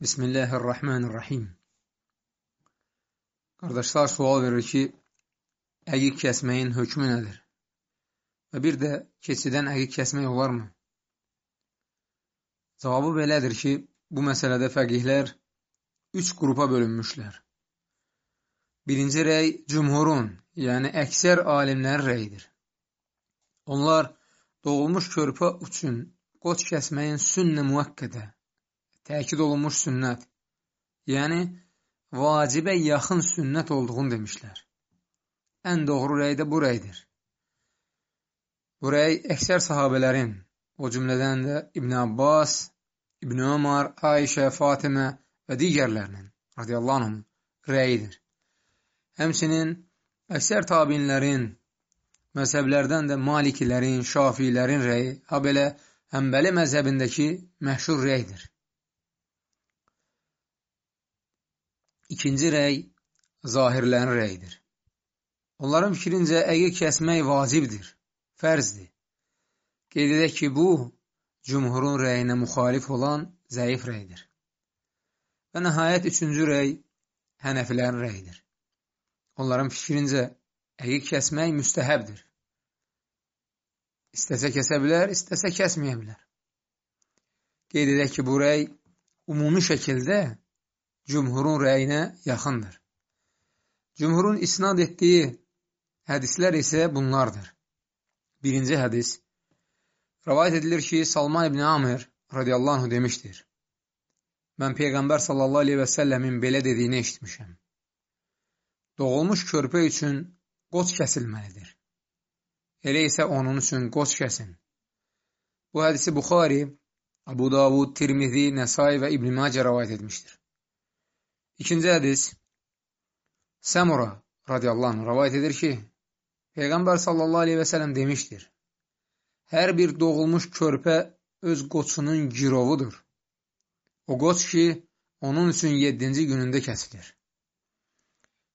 Bismillahirrahmanirrahim. Qardaşlar sual verir ki, əqiq kəsməyin hökmü nədir? Və bir də keçidən əqiq kəsmək olarmı? Cavabı belədir ki, bu məsələdə fəqihlər üç qrupa bölünmüşlər. Birinci rəy cümhurun, yəni əksər alimlərin rəyidir. Onlar doğulmuş körpə üçün qoç kəsməyin sünnə müəkkədə təkid olunmuş sünnət, yəni vacibə yaxın sünnət olduğunu demişlər. Ən doğru rəy də bu rəydir. Bu rəy əksər sahabələrin, o cümlədən də İbn Abbas, İbn Ömar, Ayşə, Fatimə və digərlərinin radiyallahu anhum rəyidir. Həmsinin əksər tabinlərin, məzhəblərdən də malikilərin, şafilərin rəyi, ha belə həmbəli məzhəbindəki məşhur rəydir. İkinci rəy zahirlərin rəyidir. Onların fikrincə əqiq kəsmək vacibdir, fərzdir. Qeyd edək ki, bu, cümhurun rəyinə müxalif olan zəif rəydir. Və nəhayət üçüncü rəy hənəfilərin rəyidir. Onların fikrincə əqiq kəsmək müstəhəbdir. İstəsə kəsə bilər, istəsə kəsməyə bilər. Qeyd edək ki, bu rəy ümumi şəkildə cümhurun rəyinə yaxındır. Cümhurun isnad etdiyi hədislər isə bunlardır. Birinci hədis Rəvayət edilir ki, Salman ibn Amir radiyallahu anh demişdir. Mən Peyğəmbər sallallahu aleyhi və səlləmin belə dediyini eşitmişəm. Doğulmuş körpə üçün qoç kəsilməlidir. Elə isə onun üçün qoç kəsin. Bu hədisi Buxari, Abu Davud, Tirmizi, Nəsai və İbn-i Macə rəvayət etmişdir. İkinci hədis Səmura radiyallahu anh rəvayət edir ki, Peyğəmbər sallallahu aleyhi və sələm demişdir, hər bir doğulmuş körpə öz qoçunun girovudur. O qoç ki, onun üçün 7-ci günündə kəsilir.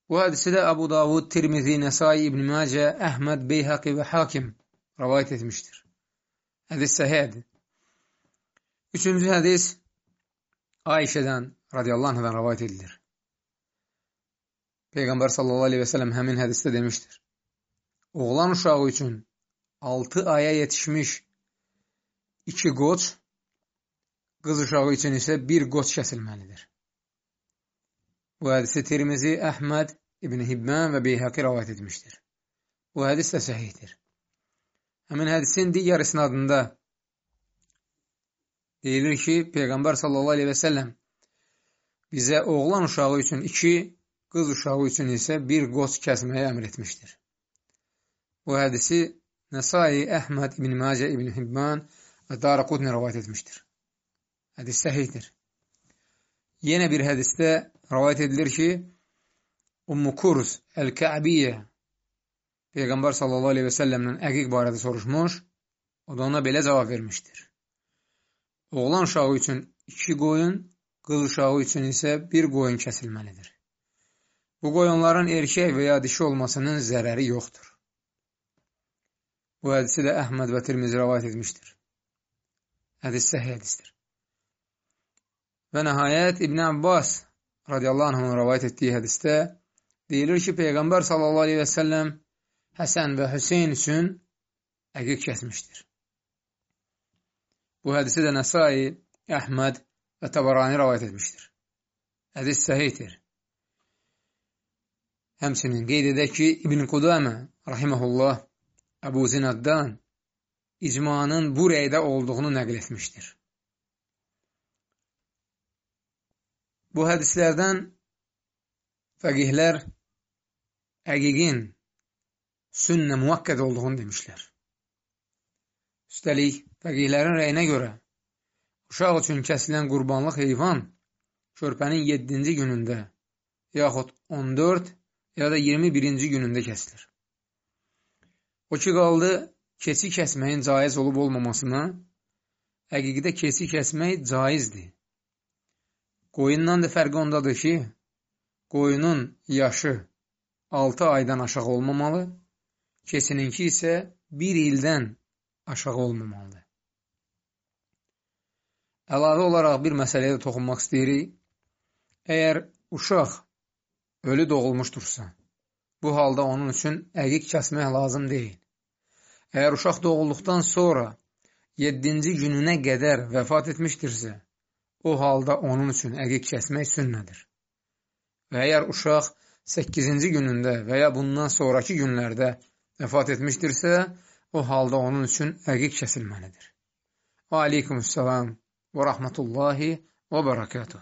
Bu hədisi də Abu Davud, Tirmizi, Nəsai, İbn Məcə, Əhməd, Beyhaqi və Hakim rəvayət etmişdir. Hədis səhiyədir. Üçüncü hədis Ayşədən radiyallahu anhdan rəvayət edilir. Peyğəmbər sallallahu aleyhi və sələm həmin hədisdə demişdir. Oğlan uşağı üçün 6 aya yetişmiş iki qoç, qız uşağı üçün isə bir qoç kəsilməlidir. Bu hədisi Tirmizi, Əhməd, İbn Hibban və Beyhaqi rəvayət etmişdir. Bu hədis də səhihdir. Həmin hədisin digər isnadında deyilir ki, Peyğəmbər sallallahu aleyhi və səlləm bizə oğlan uşağı üçün iki, qız uşağı üçün isə bir qoç kəsməyə əmr etmişdir. Bu hədisi Nəsai, Əhməd, İbn Macə, İbn Hibban və Daraqutni rəvayət etmişdir. Hədis səhihdir. Yenə bir hədisdə rəvayət edilir ki, Ummu Kurz Əl-Kəbiyyə Peyğəmbər sallallahu aleyhi və səlləmdən əqiq barədə soruşmuş, o da ona belə cavab vermişdir. Oğlan uşağı üçün iki qoyun, qız uşağı üçün isə bir qoyun kəsilməlidir. Bu qoyunların erkək və ya dişi olmasının zərəri yoxdur. Bu hədisi də Əhməd və Tirmizi rəvayət etmişdir. Hədis səhih hədisdir. Və nəhayət İbn Abbas radiyallahu anhın rəvayət etdiyi hədisdə deyilir ki, Peyğəmbər sallallahu aleyhi və səlləm Həsən və Hüseyin üçün əqiq kəsmişdir. Bu hədisi də Nəsai, Əhməd və Tabarani rəvayət etmişdir. Hədis səhihdir. Həmçinin qeyd edək ki, İbn Qudamə rahiməhullah Əbu Zinaddan icmanın bu rəydə olduğunu nəql etmişdir. Bu hədislərdən fəqihlər əqiqin sünnə müvəkkəd olduğunu demişlər. Üstəlik, fəqihlərin rəyinə görə Uşaq üçün kəsilən qurbanlıq heyvan körpənin 7-ci günündə, yaxud 14 ya da 21-ci günündə kəsilir. O ki, qaldı keçi kəsməyin caiz olub olmamasına, həqiqidə keçi kəsmək caizdir. Qoyundan da fərqi ondadır ki, qoyunun yaşı 6 aydan aşağı olmamalı, keçininki isə 1 ildən aşağı olmamalıdır. Əlavə olaraq bir məsələyə də toxunmaq istəyirik. Əgər uşaq ölü doğulmuşdursa, bu halda onun üçün əqiq kəsmək lazım deyil. Əgər uşaq doğulduqdan sonra 7-ci gününə qədər vəfat etmişdirsə, o halda onun üçün əqiq kəsmək sünnədir. Və əgər uşaq 8-ci günündə və ya bundan sonraki günlərdə vəfat etmişdirsə, o halda onun üçün əqiq kəsilməlidir. Və aleykumüssəlam və ورحمة الله وبركاته.